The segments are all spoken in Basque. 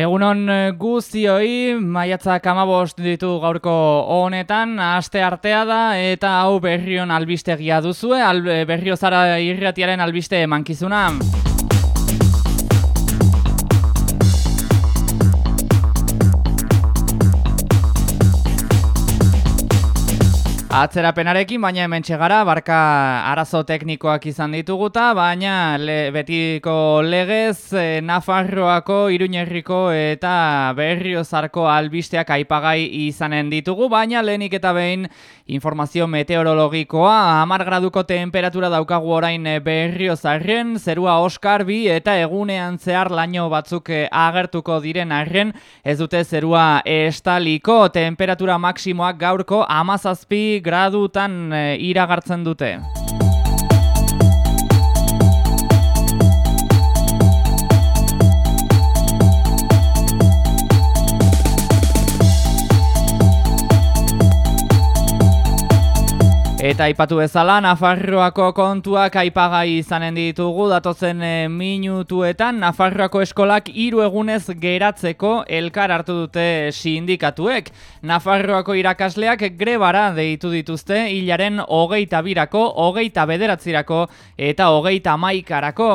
Egunon eh, guztioi, maiatzak amabost ditu gaurko honetan, aste artea da eta hau berrion albistegia duzue, al, berrio zara irratiaren albiste mankizuna. Atzerapenarekin, baina hemen txegara, barka arazo teknikoak izan dituguta, baina betiko legez, e, Nafarroako, Iruñerriko eta Berriozarko albisteak aipagai izanen ditugu, baina lehenik eta behin informazio meteorologikoa, amar graduko temperatura daukagu orain Berriozarren, zerua Oskar bi eta egunean zehar laino batzuk eh, agertuko diren arren, ez dute zerua estaliko, temperatura maksimoak gaurko amazazpi gradutan e, iragartzen dute. Eta aipatu bezala, Nafarroako kontuak aipagai izanen ditugu, datozen e, minutuetan, Nafarroako eskolak hiru egunez geratzeko elkar hartu dute sindikatuek. Nafarroako irakasleak grebara deitu dituzte, hilaren hogeita birako, hogeita bederatzirako eta hogeita maikarako.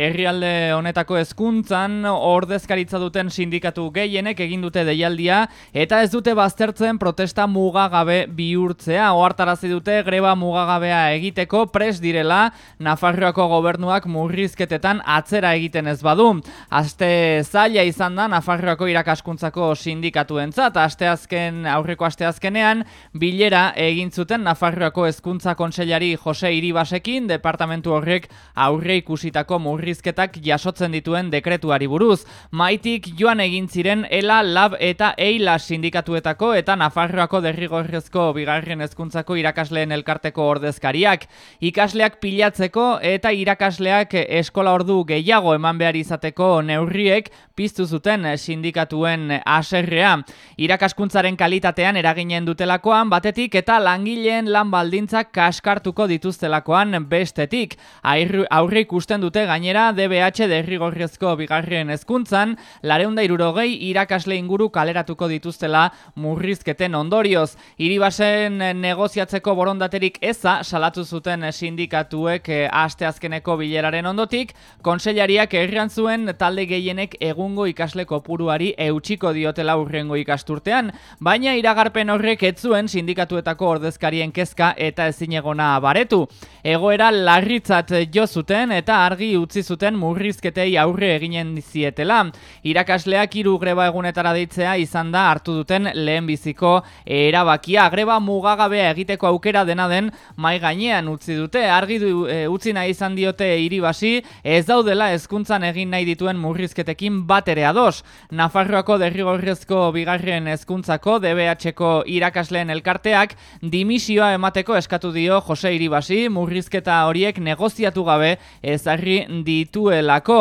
Herrialde honetako hezkuntzan ordezkaritza duten sindikatu gehienek egin dute deialdia eta ez dute baztertzen protesta mugagabe bihurtzea. Ohartarazi dute greba mugagabea egiteko pres direla Nafarroako gobernuak murrizketetan atzera egiten ez badu. Aste zaila izan da Nafarroako irakaskuntzako sindikatuentzat asteazken aurreko asteazkenean bilera egin zuten Nafarroako hezkuntza kontseilari Jose Iribasekin departamentu horrek aurre ikusitako murrizketak jasotzen dituen dekretuari buruz. Maitik joan egin ziren ELA, LAB eta EILA sindikatuetako eta Nafarroako derrigorrezko bigarren hezkuntzako irakasleen elkarteko ordezkariak. Ikasleak pilatzeko eta irakasleak eskola ordu gehiago eman behar izateko neurriek piztu zuten sindikatuen aserrea. Irakaskuntzaren kalitatean eraginen dutelakoan batetik eta langileen lan baldintzak kaskartuko dituztelakoan bestetik. Aurre ikusten dute gainera DBH derrigorrezko bigarren hezkuntzan lareunda irurogei irakasle inguru kaleratuko dituztela murrizketen ondorioz. Iribasen negoziatzeko borondat baterik eza salatu zuten sindikatuek e, aste azkeneko bileraren ondotik, konseilariak erran zuen talde gehienek egungo ikasle kopuruari eutxiko diotela urrengo ikasturtean, baina iragarpen horrek ez zuen sindikatuetako ordezkarien kezka eta ezinegona baretu. Egoera larritzat jo zuten eta argi utzi zuten murrizketei aurre eginen zietela. Irakasleak hiru greba egunetara deitzea izan da hartu duten lehen biziko erabakia. Greba mugagabea egiteko aukera dena den mai gainean utzi dute. Argi du, e, utzi nahi izan diote hiribasi ez daudela hezkuntzan egin nahi dituen murrizketekin bat ere ados. Nafarroako derrigorrezko bigarren hezkuntzako DBHko irakasleen elkarteak dimisioa emateko eskatu dio Jose Iribasi. Murrizketa horiek negoziatu gabe ezarri dituelako.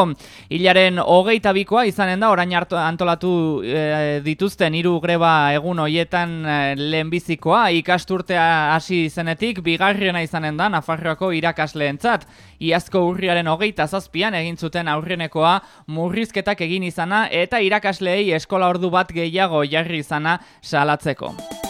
Hilaren hogeita bikoa izanen da orain hartu antolatu e, dituzten hiru greba egun hoietan e, lehenbizikoa. Ikasturtea hasi zenetik bigarriena izanen da Nafarroako irakasleentzat. Iazko urriaren hogeita zazpian egin zuten aurrenekoa murrizketak egin izana eta irakasleei eskola ordu bat gehiago jarri izana salatzeko.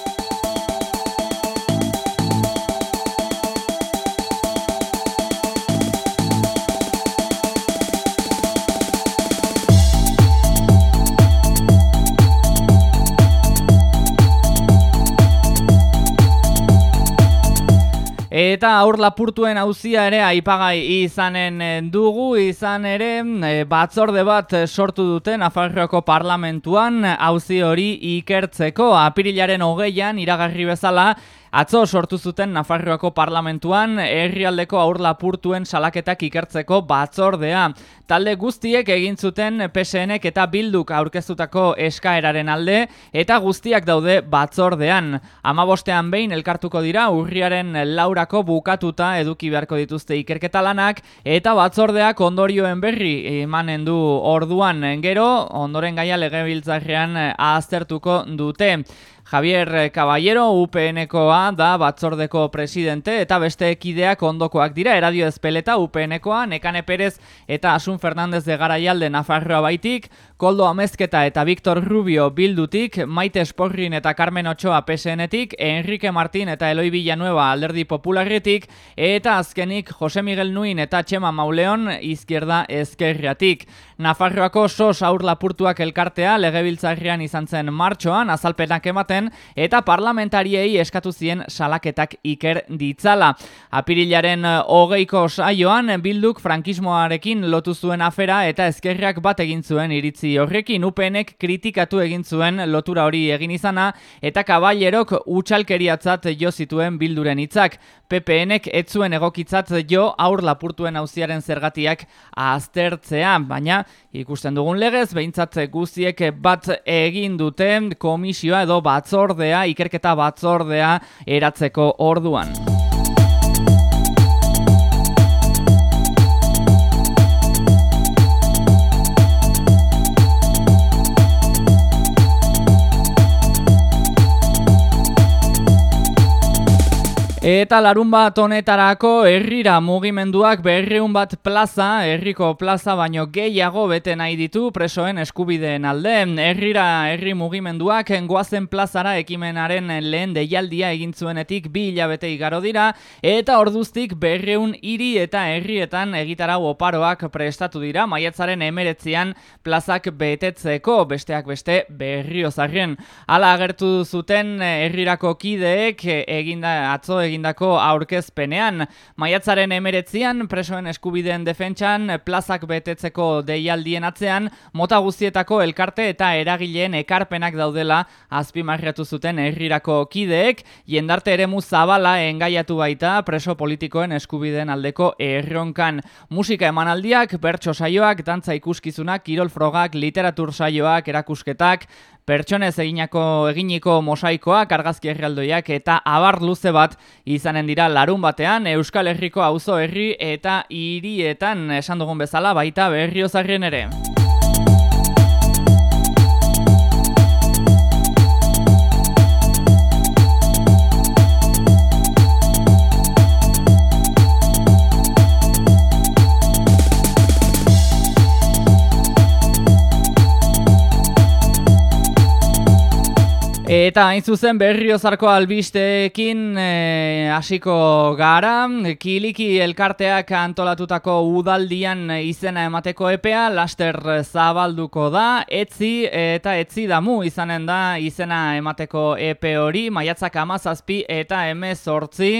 Eta aur lapurtuen hauzia ere aipagai izanen eh, dugu, izan ere eh, batzorde bat sortu duten Nafarroako parlamentuan hauzi hori ikertzeko. Apirilaren hogeian iragarri bezala Atzo sortu zuten Nafarroako parlamentuan herrialdeko aur lapurtuen salaketak ikertzeko batzordea. Talde guztiek egin zuten PSNek eta Bilduk aurkeztutako eskaeraren alde eta guztiak daude batzordean. Amabostean behin elkartuko dira urriaren laurako bukatuta eduki beharko dituzte ikerketa lanak eta batzordeak ondorioen berri emanen du orduan gero ondoren gaia legebiltzarrean aztertuko dute. Javier Caballero UPNkoa da batzordeko presidente eta beste ekideak ondokoak dira eradio ezpeleta UPNkoa, Nekane Perez eta Asun Fernandez de Garaialde Nafarroa baitik, Koldo Amezketa eta Victor Rubio bildutik, Maite Esporrin eta Carmen Ochoa PSNetik, Enrique Martín eta Eloi Villanueva alderdi popularretik, eta azkenik Jose Miguel Nuin eta Txema Mauleon izquierda ezkerriatik. Nafarroako sos aur lapurtuak elkartea legebiltzarrian izan zen martxoan azalpenak ematen eta parlamentariei eskatu zien salaketak iker ditzala. Apirilaren eh, hogeiko saioan bilduk frankismoarekin lotu zuen afera eta ezkerriak bat egin zuen iritzi horrekin upenek kritikatu egin zuen lotura hori egin izana eta kaballerok utxalkeriatzat jo zituen bilduren hitzak. PPNek ez zuen egokitzat jo aur lapurtuen auziaren zergatiak aztertzea, baina ikusten dugun legez, behintzat guztiek bat egin dute komisioa edo batzordea, ikerketa batzordea eratzeko orduan. Eta larun bat honetarako herrira mugimenduak berreun bat plaza, herriko plaza baino gehiago bete nahi ditu presoen eskubideen alde. Herrira herri mugimenduak engoazen plazara ekimenaren lehen deialdia egin zuenetik bi hilabete igaro dira, eta orduztik berreun hiri eta herrietan egitarau oparoak prestatu dira, maiatzaren emeretzian plazak betetzeko, besteak beste berriozarren. Hala agertu zuten herrirako kideek eginda atzo egindako aurkezpenean. Maiatzaren emeretzian, presoen eskubideen defentsan, plazak betetzeko deialdien atzean, mota guztietako elkarte eta eragileen ekarpenak daudela azpimarriatu zuten herrirako kideek, jendarte ere zabala engaiatu baita preso politikoen eskubideen aldeko erronkan. Musika emanaldiak, bertso saioak, dantza ikuskizunak, kirol frogak, literatur saioak, erakusketak, pertsonez eginako eginiko mosaikoak, argazki herrialdoiak eta abar luze bat izanen dira larun batean Euskal Herriko auzo herri eta hirietan esan dugun bezala baita berriozarrien ere. Eta hain zuzen berriozarko albisteekin eh, hasiko gara, kiliki elkarteak antolatutako udaldian izena emateko epea, laster zabalduko da, etzi eta etzi damu izanen da izena emateko epe hori, maiatzak amazazpi eta emez hortzi,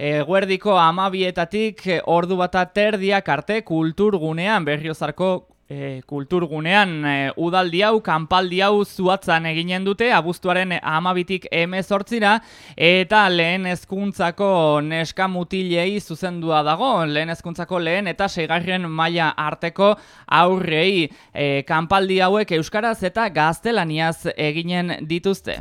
Eguerdiko amabietatik ordu bata terdiak arte kulturgunean berriozarko e, kulturgunean e, udaldi hau, kanpaldi hau zuatzan eginen dute, abuztuaren amabitik emezortzira, eta lehen ezkuntzako neska mutilei zuzendua dago, lehen ezkuntzako lehen eta seigarren maila arteko aurrei e, kanpaldi hauek euskaraz eta gaztelaniaz eginen dituzte.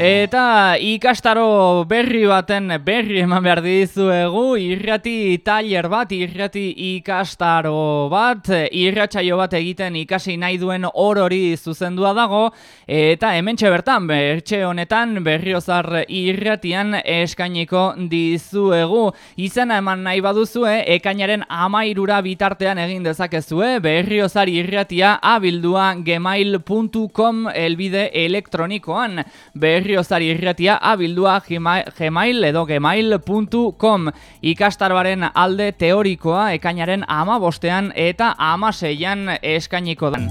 Eta ikastaro berri baten berri eman behar dizuegu, irrati tailer bat, irrati ikastaro bat, irratsaio bat egiten ikasi nahi duen orori zuzendua dago, eta hemen bertan bertxe honetan berriozar irratian eskainiko dizuegu. Izena eman nahi baduzue, ekainaren amairura bitartean egin dezakezue, berriozar irratia abildua gemail.com elbide elektronikoan. Berri berriozari irratia abildua gmail edo gmail.com ikastaroaren alde teorikoa ekainaren ama bostean eta ama seian eskainiko den.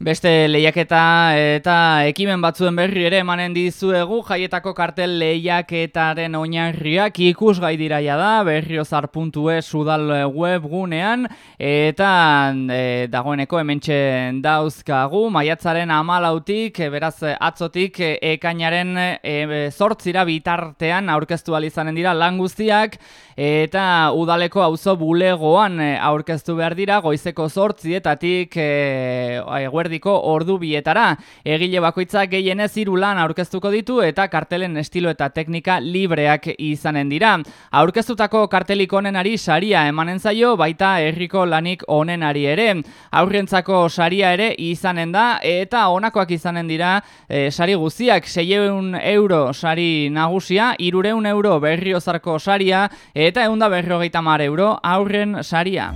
Beste lehiaketa eta ekimen batzuen berri ere emanen dizuegu jaietako kartel lehiaketaren oinarriak ikusgai diraia da berriozar.es udal webgunean eta e, dagoeneko hementxe dauzkagu maiatzaren amalautik beraz atzotik ekainaren e, zortzira bitartean aurkeztu izanen dira lan guztiak eta udaleko auzo bulegoan aurkeztu behar dira goizeko zortzietatik e, eguerdiko ordu bietara. Egile bakoitzak gehienez hiru lan aurkeztuko ditu eta kartelen estilo eta teknika libreak izanen dira. Aurkeztutako kartelik onenari saria emanen zaio baita herriko lanik onenari ere. Aurrentzako saria ere izanen da eta honakoak izanen dira e, sari guztiak 600 euro sari nagusia, 300 euro berriozarko saria eta 150 euro aurren saria.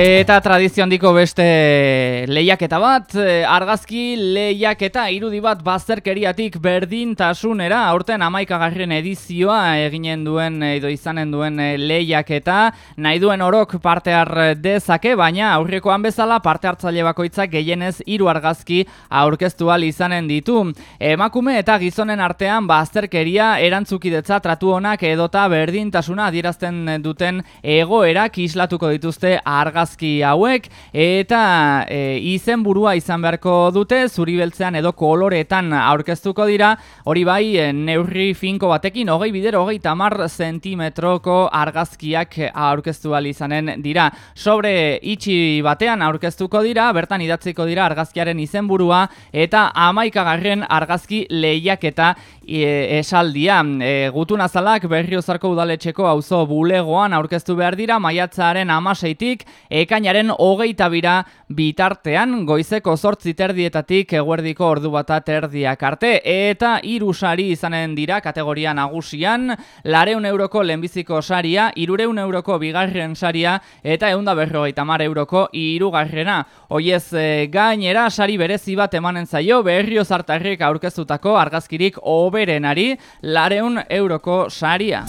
Eta tradizio handiko beste lehiaketa bat, eh, argazki lehiaketa irudi bat bazterkeriatik berdintasunera, aurten amaikagarren edizioa eginen duen edo izanen duen eh, lehiaketa, nahi duen orok parte har dezake, baina aurrekoan bezala parte hartzaile bakoitzak gehienez hiru argazki aurkeztu izanen ditu. Emakume eta gizonen artean bazterkeria erantzukidetza tratu honak edota berdintasuna adierazten duten egoerak islatuko dituzte argazki argazki hauek eta e, izen burua izan beharko dute zuri beltzean edo koloretan aurkeztuko dira. Hori bai e, neurri finko batekin hogei bider hogei tamar zentimetroko argazkiak aurkeztu izanen dira. Sobre itxi batean aurkeztuko dira bertan idatziko dira argazkiaren izenburua eta amaikagarren argazki lehiaketa e, esaldia. E, gutun azalak berriozarko udaletxeko auzo bulegoan aurkeztu behar dira maiatzaren amaseitik ekainaren hogeita bira bitartean goizeko zortzi terdietatik eguerdiko ordu bata terdiak arte eta hiru sari izanen dira kategoria nagusian lareun euroko lehenbiziko saria, irureun euroko bigarren saria eta eunda berrogeita mar euroko irugarrena. Oiez e, gainera sari berezi bat emanen zaio berrio zartarrik aurkezutako argazkirik oberenari lareun euroko saria.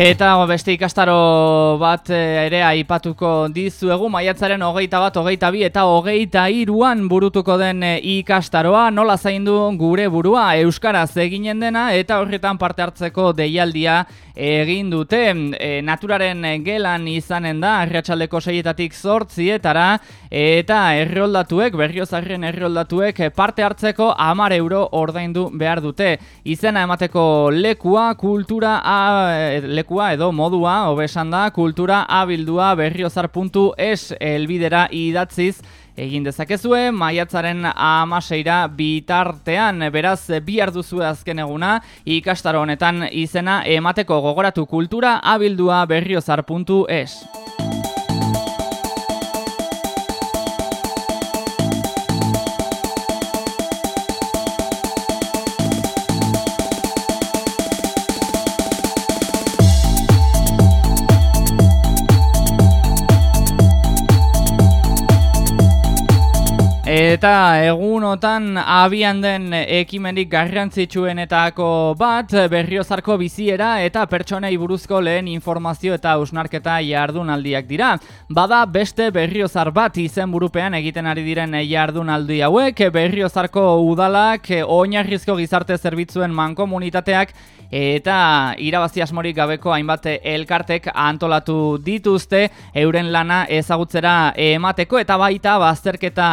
Eta beste ikastaro bat eh, ere aipatuko dizuegu, maiatzaren hogeita bat, hogeita bi eta hogeita iruan burutuko den eh, ikastaroa, nola zaindu gure burua, Euskaraz eginen dena eta horretan parte hartzeko deialdia egin dute. E, naturaren gelan izanen da, arratsaldeko seietatik zortzietara, eta erroldatuek, berriozarren erroldatuek parte hartzeko amar euro ordaindu behar dute. Izena emateko lekua, kultura, a, lekua edo modua hobesan da kultura abildua berriozar.es elbidera idatziz egin dezakezue maiatzaren amaseira bitartean. Beraz bi arduzue azken eguna ikastaro honetan izena emateko gogoratu kultura abildua berriozar.es Eta egunotan abian den ekimenik garrantzitsuenetako bat berriozarko biziera eta pertsonei buruzko lehen informazio eta usnarketa jardunaldiak dira. Bada beste berriozar bat izen burupean egiten ari diren jardunaldi hauek, berriozarko udalak, oinarrizko gizarte zerbitzuen mankomunitateak eta irabazi asmorik gabeko hainbat elkartek antolatu dituzte euren lana ezagutzera emateko eta baita bazterketa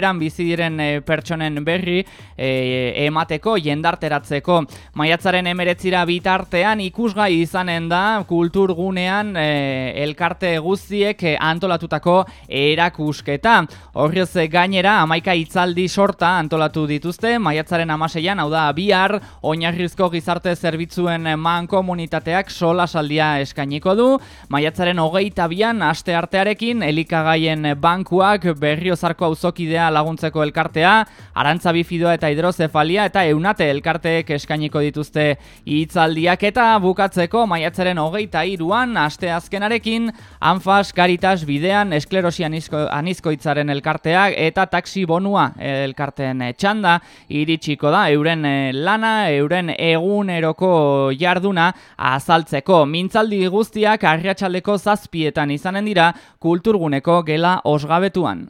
egoeran bizi diren eh, pertsonen berri e, emateko jendarteratzeko maiatzaren emeretzira bitartean ikusgai izanen da kulturgunean e, elkarte guztiek antolatutako erakusketa horrez gainera amaika itzaldi sorta antolatu dituzte maiatzaren amaseian hau da bihar oinarrizko gizarte zerbitzuen man komunitateak sola saldia eskainiko du. Maiatzaren hogeita bian, aste artearekin, elikagaien bankuak berriozarko auzokidea laguntzeko elkartea, arantza bifidoa eta hidrozefalia eta eunate elkarteek eskainiko dituzte hitzaldiak eta bukatzeko maiatzaren hogeita iruan, aste azkenarekin, anfas, karitas, bidean, esklerosi anizko, itzaren elkarteak eta taksi bonua elkarteen txanda iritsiko da, euren lana, euren eguneroko jarduna azaltzeko. Mintzaldi guztiak arriatxaldeko zazpietan izanen dira kulturguneko gela osgabetuan.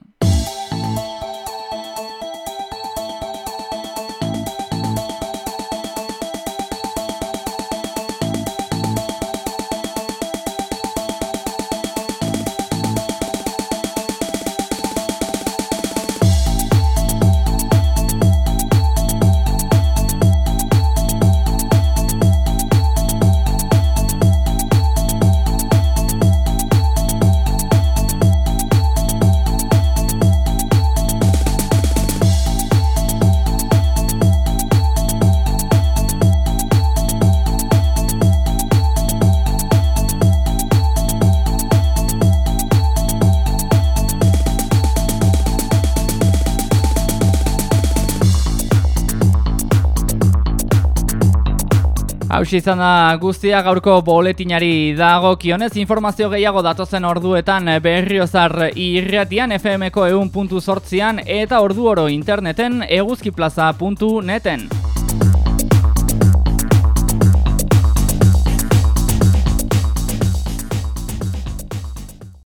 Hau izan da guztia gaurko boletinari dago kionez informazio gehiago datozen orduetan berriozar irratian FMko eun puntu sortzian eta ordu oro interneten eguzkiplaza.neten.